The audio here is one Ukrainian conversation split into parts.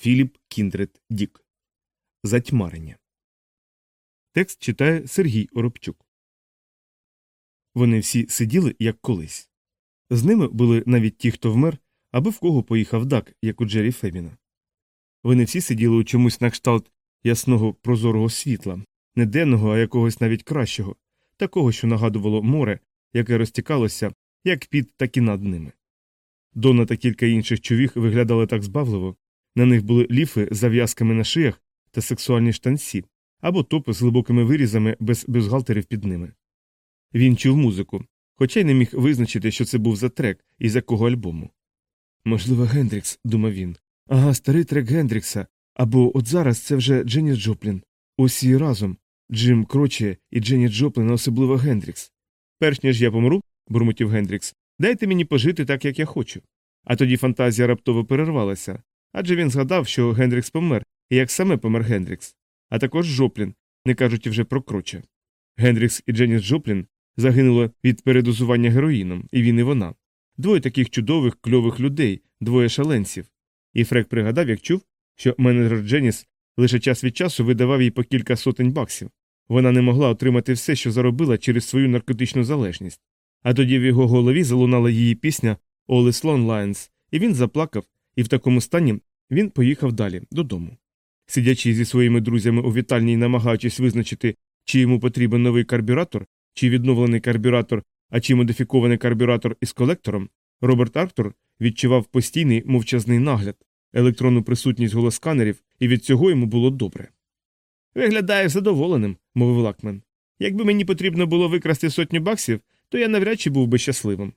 Філіп Кіндрет Дік. Затьмарення. Текст читає Сергій Оробчук. Вони всі сиділи, як колись. З ними були навіть ті, хто вмер, аби в кого поїхав дак, як у Джері Фебіна. Вони всі сиділи у чомусь на кшталт ясного прозорого світла, не денного, а якогось навіть кращого, такого, що нагадувало море, яке розтікалося як під, так і над ними. Дона та кілька інших човіх виглядали так збавливо, на них були ліфи з зав'язками на шиях та сексуальні штанці, або топи з глибокими вирізами без бюстгальтерів під ними. Він чув музику, хоча й не міг визначити, що це був за трек і з якого альбому. Можливо, Гендрікс, думав він. Ага, старий трек Гендрікса. Або от зараз це вже Дженні Джоплін. Усі разом Джим Кроче і Дженні Джоплін, особливо Гендрікс. Перш ніж я помру, бурмотів Гендрікс, дайте мені пожити так, як я хочу. А тоді фантазія раптово перервалася, адже він згадав, що Гендрікс помер, і як саме помер Гендрікс, а також Жоплін, не кажучи вже про кроче. Гендрікс і Дженіс Джоплін загинули від передозування героїном, і він і вона. Двоє таких чудових, кльових людей, двоє шаленців. І Фрек пригадав, як чув, що менеджер Дженіс лише час від часу видавав їй по кілька сотень баксів. Вона не могла отримати все, що заробила через свою наркотичну залежність. А тоді в його голові залунала її пісня All is Long Lines, і він заплакав, і в такому стані він поїхав далі додому. Сидячи зі своїми друзями у вітальні і намагаючись визначити, чи йому потрібен новий карбюратор, чи відновлений карбюратор, а чи модифікований карбюратор із колектором, Роберт Арктур відчував постійний мовчазний нагляд, електронну присутність голосканерів, і від цього йому було добре. Виглядає задоволеним, мовив Лакмен. Якби мені потрібно було викрасти сотню баксів, то я навряд чи був би щасливим.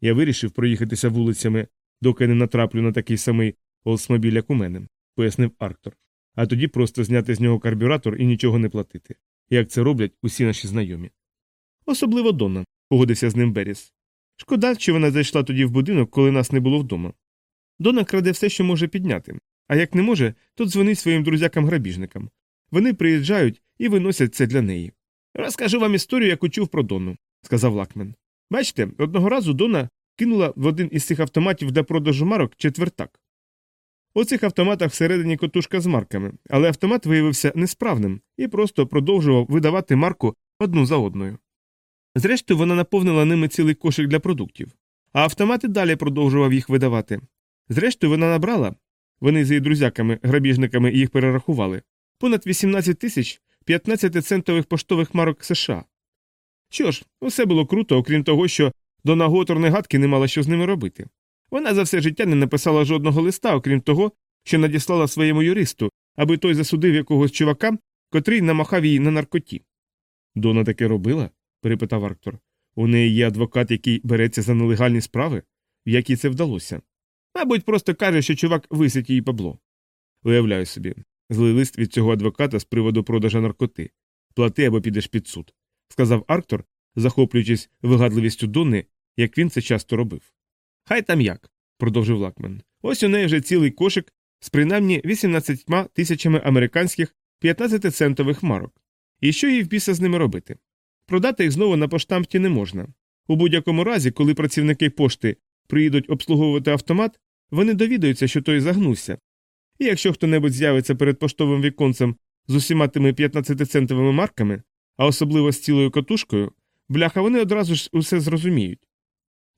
Я вирішив проїхатися вулицями, доки не натраплю на такий самий Олсмобіль, як у мене, пояснив Арктор, а тоді просто зняти з нього карбюратор і нічого не платити, як це роблять усі наші знайомі. Особливо Донна, погодився з ним Беріс. Шкода, що вона зайшла тоді в будинок, коли нас не було вдома. Дона краде все, що може підняти, а як не може, то дзвонить своїм друзякам-грабіжникам. Вони приїжджають і виносять це для неї. Розкажу вам історію, яку чув про Донну, сказав Лакмен. Бачите, одного разу Дона кинула в один із цих автоматів для продажу марок четвертак. У цих автоматах всередині котушка з марками, але автомат виявився несправним і просто продовжував видавати марку одну за одною. Зрештою, вона наповнила ними цілий кошик для продуктів, а автомат і далі продовжував їх видавати. Зрештою, вона набрала вони з її друзяками, грабіжниками їх перерахували понад 18 тисяч 15 центових поштових марок США. Що ж, усе було круто, окрім того, що Дона Готор не гадки не мала що з ними робити. Вона за все життя не написала жодного листа, окрім того, що надіслала своєму юристу, аби той засудив якогось чувака, котрий намахав її на наркоті. Дона таке робила? перепитав Арктор. У неї є адвокат, який береться за нелегальні справи, в якій це вдалося. Мабуть, просто каже, що чувак висить її пабло. Уявляю собі, злий лист від цього адвоката з приводу продажа наркоти. Плати або підеш під суд, сказав Арктор, захоплюючись вигадливістю Донни, як він це часто робив. Хай там як, продовжив Лакмен. Ось у неї вже цілий кошик з принаймні 18 тисячами американських 15-центових марок. І що їй в біса з ними робити? Продати їх знову на поштампті не можна. У будь-якому разі, коли працівники пошти приїдуть обслуговувати автомат, вони довідаються, що той загнувся. І якщо хто небудь з'явиться перед поштовим віконцем з усіма тими 15-центовими марками, а особливо з цілою катушкою, бляха, вони одразу ж усе зрозуміють.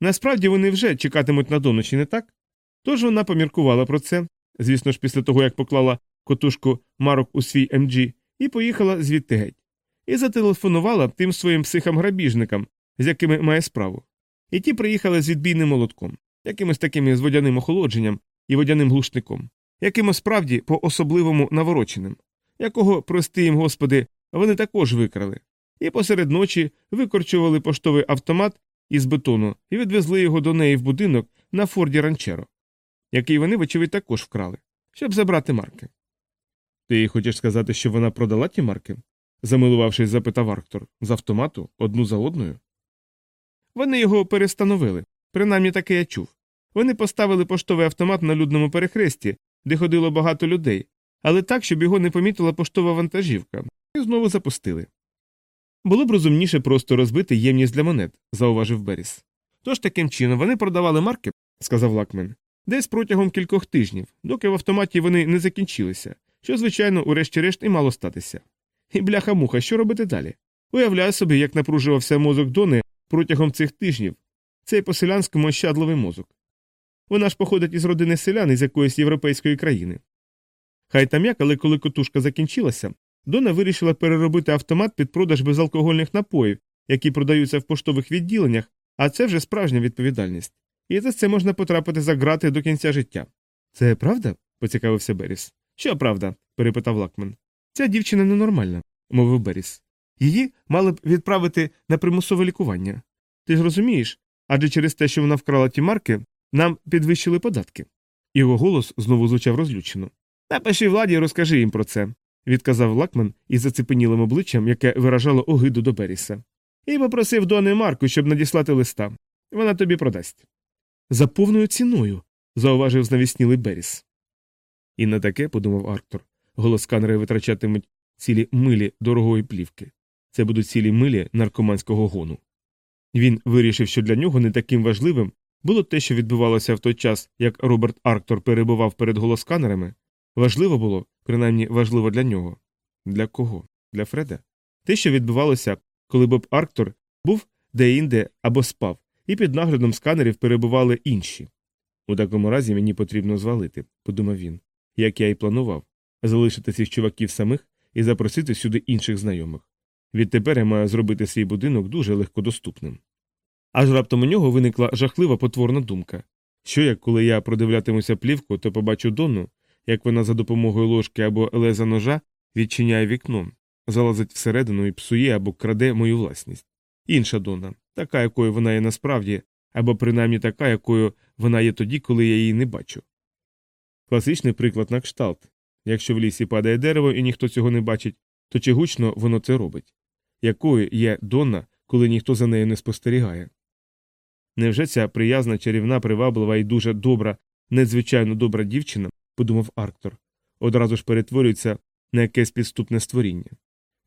Насправді вони вже чекатимуть на доночі, не так? Тож вона поміркувала про це, звісно ж, після того, як поклала котушку марок у свій МГ, і поїхала звідти геть, і зателефонувала тим своїм психам-грабіжникам, з якими має справу. І ті приїхали з відбійним молотком, якимось таким з водяним охолодженням і водяним глушником, якимось справді по особливому навороченим, якого, прости їм, господи, вони також викрали, і посеред ночі викорчували поштовий автомат із бетону і відвезли його до неї в будинок на Форді Ранчеро, який вони, вочевидь, також вкрали, щоб забрати марки. Ти хочеш сказати, що вона продала ті марки? замилувавшись, запитав Арктор. З автомату одну за одною. Вони його перестановили, принаймні таке я чув. Вони поставили поштовий автомат на людному перехресті, де ходило багато людей, але так, щоб його не помітила поштова вантажівка, і знову запустили. Було б розумніше просто розбити ємність для монет, зауважив Беріс. Тож таким чином вони продавали марки, сказав Лакмен, Десь протягом кількох тижнів, доки в автоматі вони не закінчилися, що, звичайно, урешті-решт і мало статися. І бляха-муха, що робити далі? Уявляю собі, як напружувався мозок Дони протягом цих тижнів, цей по-селянському ощадливий мозок. Вона ж походить із родини селян із якоїсь європейської країни. Хай там як, але коли котушка закінчилася, Дона вирішила переробити автомат під продаж безалкогольних напоїв, які продаються в поштових відділеннях, а це вже справжня відповідальність. І за це можна потрапити за грати до кінця життя. Це правда? поцікавився Беріс. Що правда? перепитав Лакман. Ця дівчина ненормальна, мовив Беріс. Її мали б відправити на примусове лікування. Ти ж розумієш? Адже через те, що вона вкрала ті марки, нам підвищили податки. Його голос знову звучав розлючено. Напиши владі і розкажи їм про це, відказав Лакман із зацепенілим обличчям, яке виражало огиду до Беріса. І попросив Дони Марку, щоб надіслати листа. Вона тобі продасть. За повною ціною, зауважив знавіснілий Беріс. І на таке, подумав Арктор, голосканери витрачатимуть цілі милі дорогої плівки. Це будуть цілі милі наркоманського гону. Він вирішив, що для нього не таким важливим було те, що відбувалося в той час, як Роберт Арктор перебував перед голосканерами. Важливо було, принаймні важливо для нього. Для кого? Для Фреда? Те, що відбувалося, коли Боб Арктор був де-інде або спав, і під наглядом сканерів перебували інші. У такому разі мені потрібно звалити, подумав він, як я і планував, залишити цих чуваків самих і запросити сюди інших знайомих. Відтепер я маю зробити свій будинок дуже легкодоступним. Аж раптом у нього виникла жахлива потворна думка що як коли я продивлятимуся плівку, то побачу Донну, як вона за допомогою ложки або леза ножа відчиняє вікно, залазить всередину і псує або краде мою власність. Інша Донна, така, якою вона є насправді, або принаймні така, якою вона є тоді, коли я її не бачу. Класичний приклад на кшталт якщо в лісі падає дерево і ніхто цього не бачить, то чи гучно воно це робить? Якою є Донна, коли ніхто за нею не спостерігає? Невже ця приязна, чарівна, приваблива і дуже добра, надзвичайно добра дівчина, подумав Арктор, одразу ж перетворюється на якесь підступне створіння?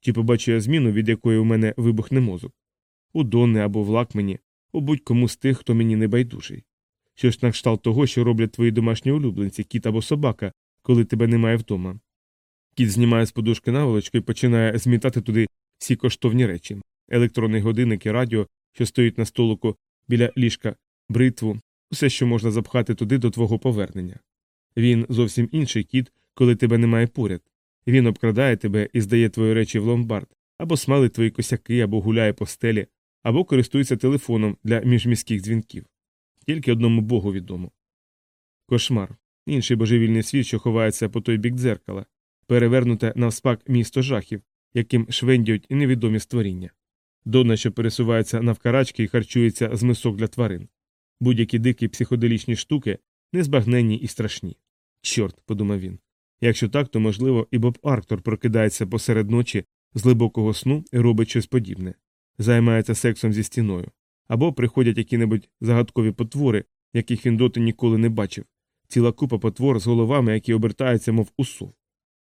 Чи побачу я зміну, від якої у мене вибухне мозок? У Донни або в Лакмені, у будь-кому з тих, хто мені не байдужий. Що ж на кшталт того, що роблять твої домашні улюбленці, кіт або собака, коли тебе немає вдома. Кіт знімає з подушки наволочку і починає змітати туди всі коштовні речі електронний годинник і радіо, що стоїть на столику біля ліжка, бритву, усе, що можна запхати туди до твого повернення. Він зовсім інший кіт, коли тебе немає поряд. Він обкрадає тебе і здає твої речі в ломбард, або смалить твої косяки, або гуляє по стелі, або користується телефоном для міжміських дзвінків. Тільки одному богу відомо. Кошмар. Інший божевільний світ, що ховається по той бік дзеркала, перевернуте навспак місто жахів, яким швендюють невідомі створіння. Донна, що пересувається навкарачки і харчується з мисок для тварин. Будь-які дикі психоделічні штуки незбагненні і страшні. Чорт, подумав він. Якщо так, то можливо і Боб Арктор прокидається посеред ночі з глибокого сну і робить щось подібне, займається сексом зі стіною, або приходять які-небудь загадкові потвори, яких він доти ніколи не бачив, ціла купа потвор з головами, які обертаються, мов усув.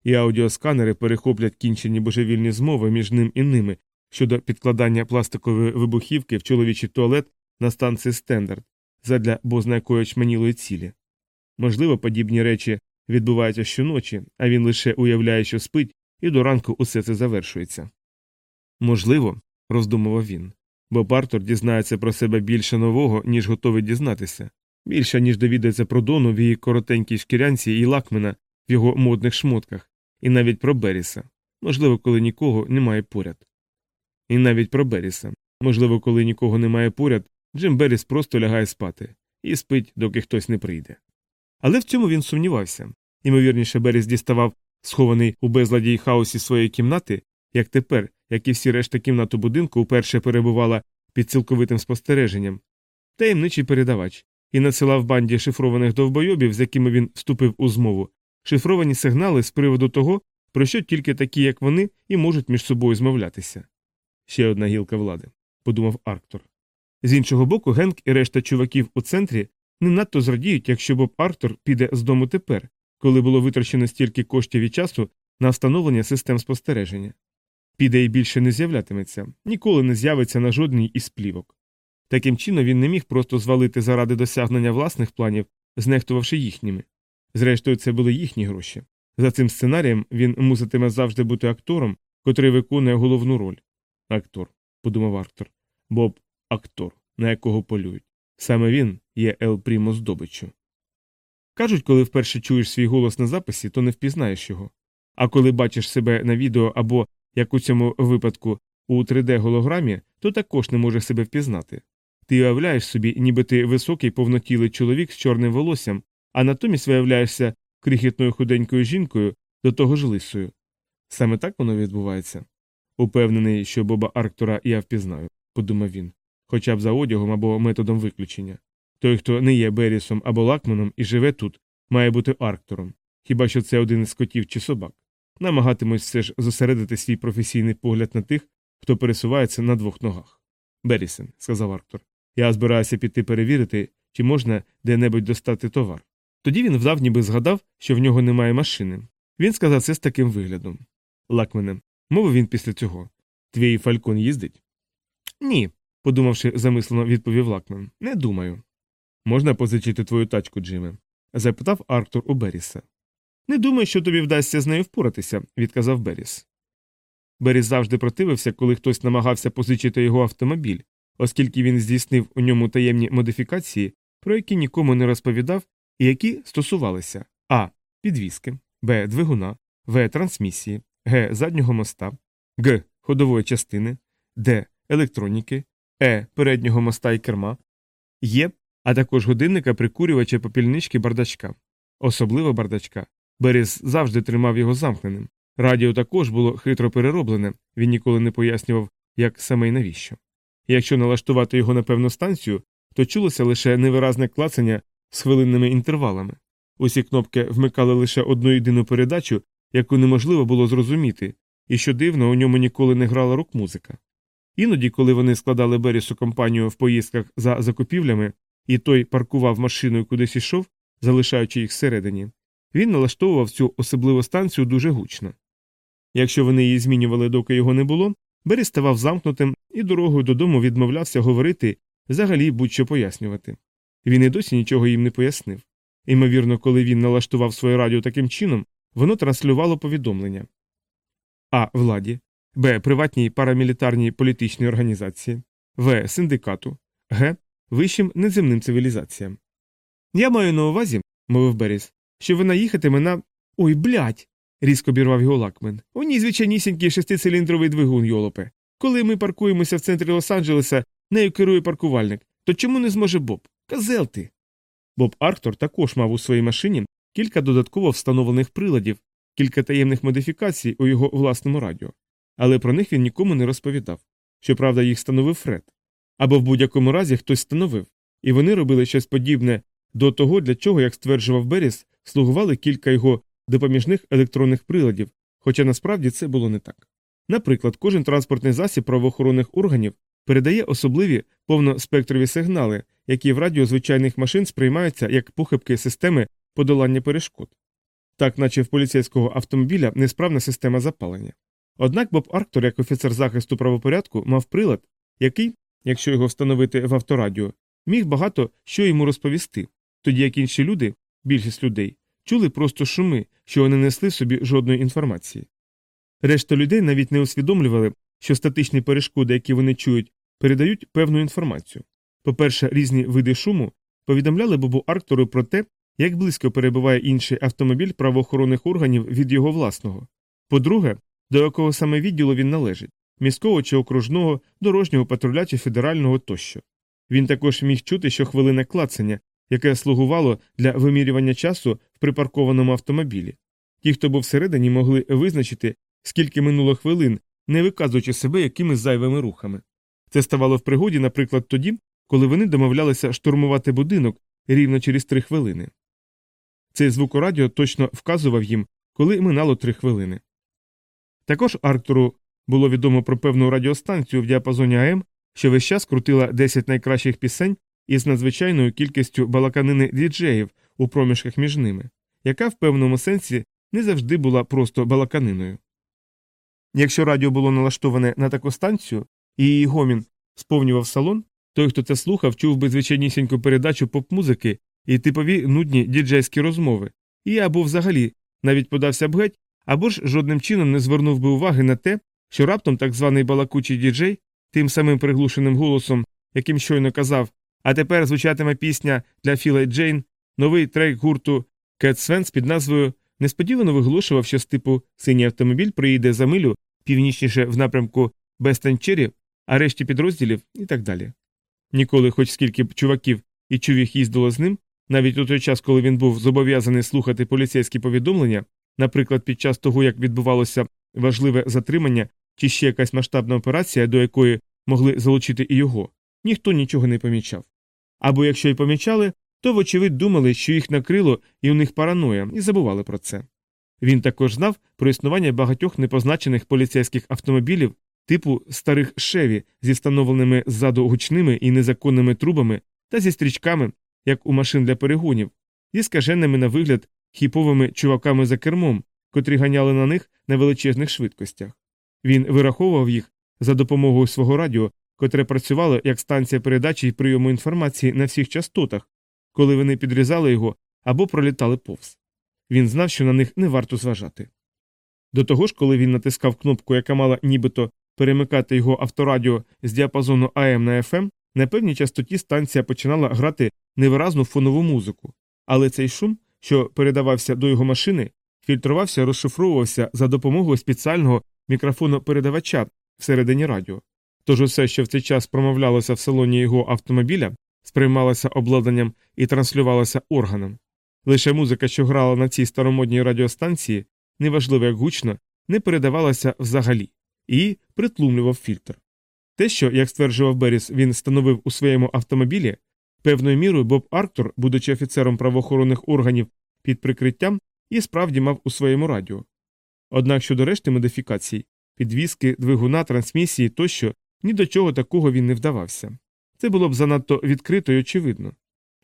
І аудіосканери перехоплять кінчені божевільні змови між ним і ними щодо підкладання пластикової вибухівки в чоловічий туалет на станції Стендарт задля бозна якої чманілої цілі. Можливо, подібні речі відбуваються щоночі, а він лише уявляє, що спить, і до ранку усе це завершується. Можливо, роздумував він, бо Бартор дізнається про себе більше нового, ніж готовий дізнатися, більше, ніж довідається про Дону в її коротенькій шкірянці і лакмена в його модних шмотках, і навіть про Беріса, можливо, коли нікого немає поряд. І навіть про Беріса. Можливо, коли нікого немає поряд, Джим Беріс просто лягає спати і спить, доки хтось не прийде. Але в цьому він сумнівався. Ймовірніше, Беріс діставав, схований у безладі й хаосі своєї кімнати, як тепер, як і всі решта кімнат будинку, уперше перебувала під цілковитим спостереженням, таємничий передавач, і надсилав банді шифрованих довбойобів, з якими він вступив у змову, шифровані сигнали з приводу того, про що тільки такі, як вони, і можуть між собою змовлятися. Ще одна гілка влади, подумав Арктор. З іншого боку, Генк і решта чуваків у центрі не надто зрадіють, якщо Боб Арктор піде з дому тепер, коли було витрачено стільки коштів і часу на встановлення систем спостереження. Піде і більше не з'являтиметься, ніколи не з'явиться на жодній із плівок. Таким чином він не міг просто звалити заради досягнення власних планів знехтувавши їхніми. Зрештою, це були їхні гроші. За цим сценарієм він муситиме завжди бути актором, котрий виконує головну роль. Актор, подумав Арктор. Боб актор, на якого полюють. Саме він є Ел Прімо здобиччю. Кажуть, коли вперше чуєш свій голос на записі, то не впізнаєш його. А коли бачиш себе на відео або, як у цьому випадку, у 3D-голограмі, то також не можеш себе впізнати. Ти уявляєш собі, ніби ти високий повнотілий чоловік з чорним волоссям, а натомість виявляєшся крихітною худенькою жінкою, до того ж лисою. Саме так воно відбувається. Упевнений, що Боба Арктора я впізнаю, подумав він, хоча б за одягом або методом виключення. Той, хто не є Берісом або Лакманом і живе тут, має бути Арктором, хіба що це один із котів чи собак. Намагатимусь все ж зосередити свій професійний погляд на тих, хто пересувається на двох ногах. Берісен, сказав Арктор, я збираюся піти перевірити, чи можна де-небудь достати товар. Тоді він вдав, ніби згадав, що в нього немає машини. Він сказав це з таким виглядом. Лакмене, мовив він після цього. Твій фалькон їздить? Ні, подумавши, замислено, відповів Лакмен. Не думаю. Можна позичити твою тачку, Джиме? запитав Арктур у Беріса. Не думаю, що тобі вдасться з нею впоратися, відказав Беріс. Беріс завжди противився, коли хтось намагався позичити його автомобіль, оскільки він здійснив у ньому таємні модифікації, про які нікому не розповідав, і які стосувалися а. Підвіски, б. Двигуна, в. Трансмісії, г. Заднього моста, г. Ходової частини, д. Електроніки, е. Переднього моста і керма, є, а також годинника, прикурювача попільнички бардачка. Особливо бардачка. Беріс завжди тримав його замкненим. Радіо також було хитро перероблене, він ніколи не пояснював, як саме й навіщо. Якщо налаштувати його на певну станцію, то чулося лише невиразне клацання з хвилинними інтервалами. Усі кнопки вмикали лише одну єдину передачу, яку неможливо було зрозуміти, і що дивно, у ньому ніколи не грала рок-музика. Іноді, коли вони складали Берісу компанію в поїздках за закупівлями, і той паркував машину і кудись ішов, залишаючи їх всередині, він налаштовував цю особливу станцію дуже гучно. Якщо вони її змінювали, доки його не було, Беріс ставав замкнутим і дорогою додому відмовлявся говорити, взагалі будь-що пояснювати. Він і досі нічого їм не пояснив. Імовірно, коли він налаштував своє радіо таким чином, воно транслювало повідомлення а. Владі, Б. Приватній парамілітарній політичній організації, В. Синдикату, Г. Вищим неземним цивілізаціям. Я маю на увазі, мовив Беріс, що вона їхатиме на. Ой, блядь. різко обірвав його лакмен. У ній звичайнісінький шестициліндровий двигун, йолопе. Коли ми паркуємося в центрі Лос-Анджелеса, нею керує паркувальник, то чому не зможе Боб? Казел ти. Боб Арктор також мав у своїй машині кілька додатково встановлених приладів, кілька таємних модифікацій у його власному радіо, але про них він нікому не розповідав. Щоправда, їх встановив Фред. Або в будь-якому разі хтось встановив, і вони робили щось подібне до того, для чого, як стверджував Беріс, слугували кілька його допоміжних електронних приладів, хоча насправді це було не так. Наприклад, кожен транспортний засіб правоохоронних органів передає особливі повноспектрові сигнали, які в радіо звичайних машин сприймаються як похибки системи подолання перешкод. Так, наче в поліцейського автомобіля несправна система запалення. Однак Боб Арктор, як офіцер захисту правопорядку, мав прилад, який, якщо його встановити в авторадіо, міг багато що йому розповісти, тоді як інші люди, більшість людей, чули просто шуми, що не несли собі жодної інформації. Решта людей навіть не усвідомлювали, що статичні перешкоди, які вони чують, передають певну інформацію. По-перше, різні види шуму повідомляли Бобу Арктору про те, як близько перебуває інший автомобіль правоохоронних органів від його власного. По-друге, до якого саме відділу він належить міського чи окружного, дорожнього патруля чи федерального тощо. Він також міг чути, що хвилина клацання, яке слугувало для вимірювання часу в припаркованому автомобілі. Ті, хто був всередині, могли визначити, скільки минуло хвилин, не виказуючи себе якимись зайвими рухами. Це ставало в пригоді, наприклад, тоді, коли вони домовлялися штурмувати будинок рівно через три хвилини. Цей звук радіо точно вказував їм, коли минало три хвилини. Також Арктуру було відомо про певну радіостанцію в діапазоні АМ, що весь час крутила 10 найкращих пісень із надзвичайною кількістю балаканини діджеїв у проміжках між ними, яка в певному сенсі не завжди була просто балаканиною. Якщо радіо було налаштоване на таку станцію, і її гомін сповнював салон, той, хто це слухав, чув би звичайнісіньку передачу поп-музики і типові нудні діджейські розмови, і або взагалі навіть подався б геть, або ж жодним чином не звернув би уваги на те, що раптом так званий балакучий діджей тим самим приглушеним голосом, яким щойно казав, а тепер звучатиме пісня для Філа і Джейн, новий трек гурту Кет Свенс під назвою несподівано виголошував, що з типу синій автомобіль приїде за милю північніше в напрямку Бестенчері, а решті підрозділів і так далі. Ніколи, хоч скільки б чуваків і чувіх їздило з ним, навіть у той час, коли він був зобов'язаний слухати поліцейські повідомлення, наприклад, під час того, як відбувалося важливе затримання чи ще якась масштабна операція, до якої могли залучити і його, ніхто нічого не помічав. Або якщо й помічали, то, вочевидь, думали, що їх накрило і у них параноя, і забували про це. Він також знав про існування багатьох непозначених поліцейських автомобілів типу старих шеві зі встановленими ззаду гучними і незаконними трубами та зі стрічками, як у машин для перегонів, зі скаженими на вигляд хіповими чуваками за кермом, котрі ганяли на них на величезних швидкостях. Він вираховував їх за допомогою свого радіо, котре працювало як станція передачі і прийому інформації на всіх частотах, коли вони підрізали його або пролітали повз. Він знав, що на них не варто зважати. До того ж, коли він натискав кнопку, яка мала нібито перемикати його авторадіо з діапазону АМ на ФМ, на певній частоті станція починала грати невиразну фонову музику, але цей шум, що передавався до його машини, фільтрувався, розшифровувався за допомогою спеціального мікрофону-передавача всередині радіо. Тож усе, що в цей час промовлялося в салоні його автомобіля, сприймалося обладнанням і транслювалося органом. Лише музика, що грала на цій старомодній радіостанції, неважливо як гучно, не передавалася взагалі і притлумлював фільтр. Те, що, як стверджував Беріс, він встановив у своєму автомобілі, певною мірою Боб Арктур, будучи офіцером правоохоронних органів під прикриттям, і справді мав у своєму радіо. Однак щодо решти модифікацій, підвіски, двигуна, трансмісії тощо, ні до чого такого він не вдавався. Це було б занадто відкрито і очевидно.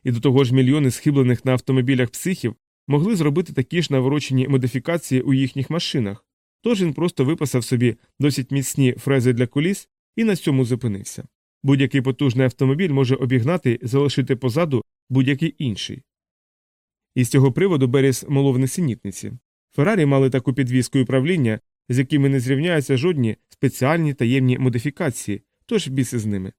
І до того ж мільйони схиблених на автомобілях психів могли зробити такі ж наворочені модифікації у їхніх машинах, тож він просто виписав собі досить міцні фрези для коліс і на цьому зупинився. Будь-який потужний автомобіль може обігнати і залишити позаду будь-який інший. І з цього приводу Беріс молов несенітниці. Феррарі мали таку підвізку і управління, з якими не зрівняються жодні спеціальні таємні модифікації, тож біси з ними.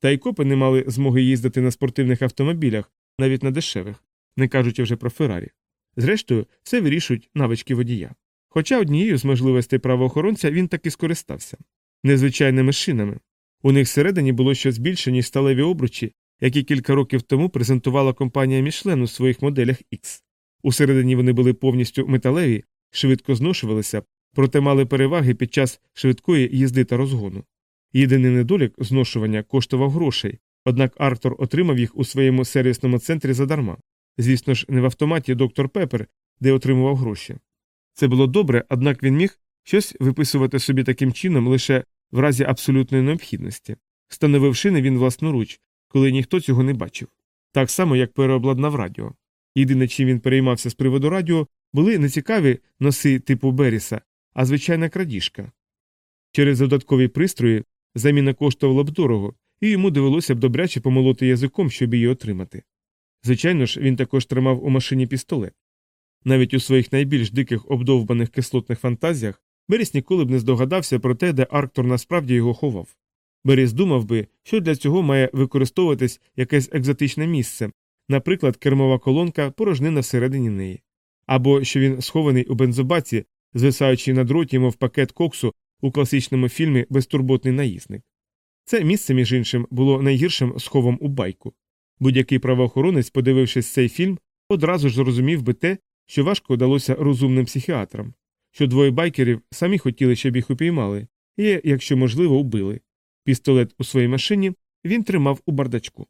Та й копи не мали змоги їздити на спортивних автомобілях, навіть на дешевих, не кажучи вже про Феррарі. Зрештою, все вирішують навички водія. Хоча однією з можливостей правоохоронця він таки скористався незвичайними шинами. У них всередині було щось більше, ніж сталеві обручі, які кілька років тому презентувала компанія Мішлен у своїх моделях X. Усередині вони були повністю металеві, швидко зношувалися, проте мали переваги під час швидкої їзди та розгону. Єдиний недолік зношування коштував грошей, однак Арктор отримав їх у своєму сервісному центрі задарма. Звісно ж, не в автоматі доктор Пепер, де отримував гроші. Це було добре, однак він міг щось виписувати собі таким чином лише в разі абсолютної необхідності. Встановив шини він власноруч, коли ніхто цього не бачив. Так само, як переобладнав радіо. Єдине, чим він переймався з приводу радіо, були не цікаві носи типу Беріса, а звичайна крадіжка. Через додаткові пристрої заміна коштувала б дорого, і йому довелося б добряче помолоти язиком, щоб її отримати. Звичайно ж, він також тримав у машині пістолет. Навіть у своїх найбільш диких обдовбаних кислотних фантазіях Беріс ніколи б не здогадався про те, де Арктор насправді його ховав. Беріс думав би, що для цього має використовуватись якесь екзотичне місце, наприклад, кермова колонка порожнина всередині неї, або що він схований у бензобаці, звисаючи на дроті, мов пакет коксу у класичному фільмі Безтурботний наїзник. Це місце, між іншим, було найгіршим сховом у байку. Будь-який правоохоронець, подивившись цей фільм, одразу ж зрозумів би те, що важко вдалося розумним психіатрам, що двоє байкерів самі хотіли, щоб їх упіймали, і, якщо можливо, убили. Пістолет у своїй машині він тримав у бардачку.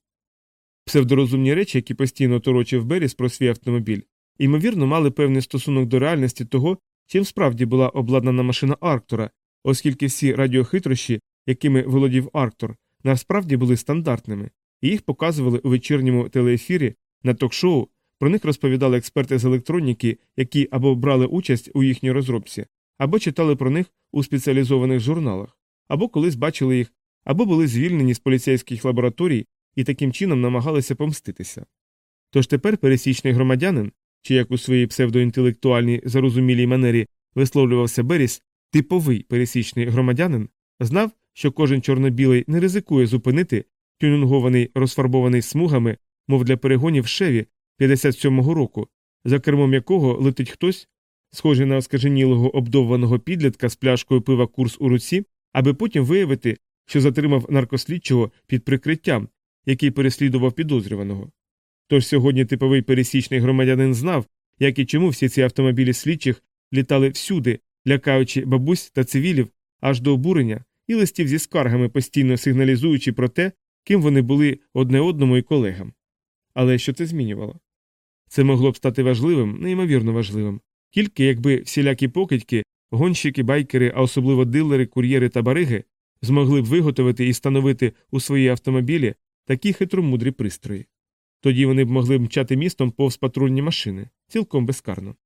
Псевдорозумні речі, які постійно торочив Беріс про свій автомобіль, ймовірно, мали певний стосунок до реальності того, чим справді була обладнана машина Арктора, оскільки всі радіохитрощі, якими володів Арктор, насправді були стандартними, і їх показували у вечірньому телеефірі на ток-шоу, про них розповідали експерти з електроніки, які або брали участь у їхній розробці, або читали про них у спеціалізованих журналах, або колись бачили їх, або були звільнені з поліцейських лабораторій і таким чином намагалися помститися. Тож тепер пересічний громадянин, чи як у своїй псевдоінтелектуальній зарозумілій манері висловлювався Беріс, типовий пересічний громадянин, знав, що кожен чорно-білий не ризикує зупинити тюнінгований розфарбований смугами, мов для перегонів шеві 57-го року, за кермом якого летить хтось, схожий на оскаженілого обдовваного підлітка з пляшкою пива курс у руці, аби потім виявити, що затримав наркослідчого під прикриттям, який переслідував підозрюваного. Тож сьогодні типовий пересічний громадянин знав, як і чому всі ці автомобілі слідчих літали всюди, лякаючи бабусь та цивілів аж до обурення і листів зі скаргами, постійно сигналізуючи про те, ким вони були одне одному і колегам. Але що це змінювало? Це могло б стати важливим, неймовірно важливим, тільки якби всілякі покидьки, гонщики, байкери, а особливо дилери, кур'єри та бариги змогли б виготовити і встановити у свої автомобілі такі хитромудрі пристрої. Тоді вони б могли мчати містом повз патрульні машини, цілком безкарно.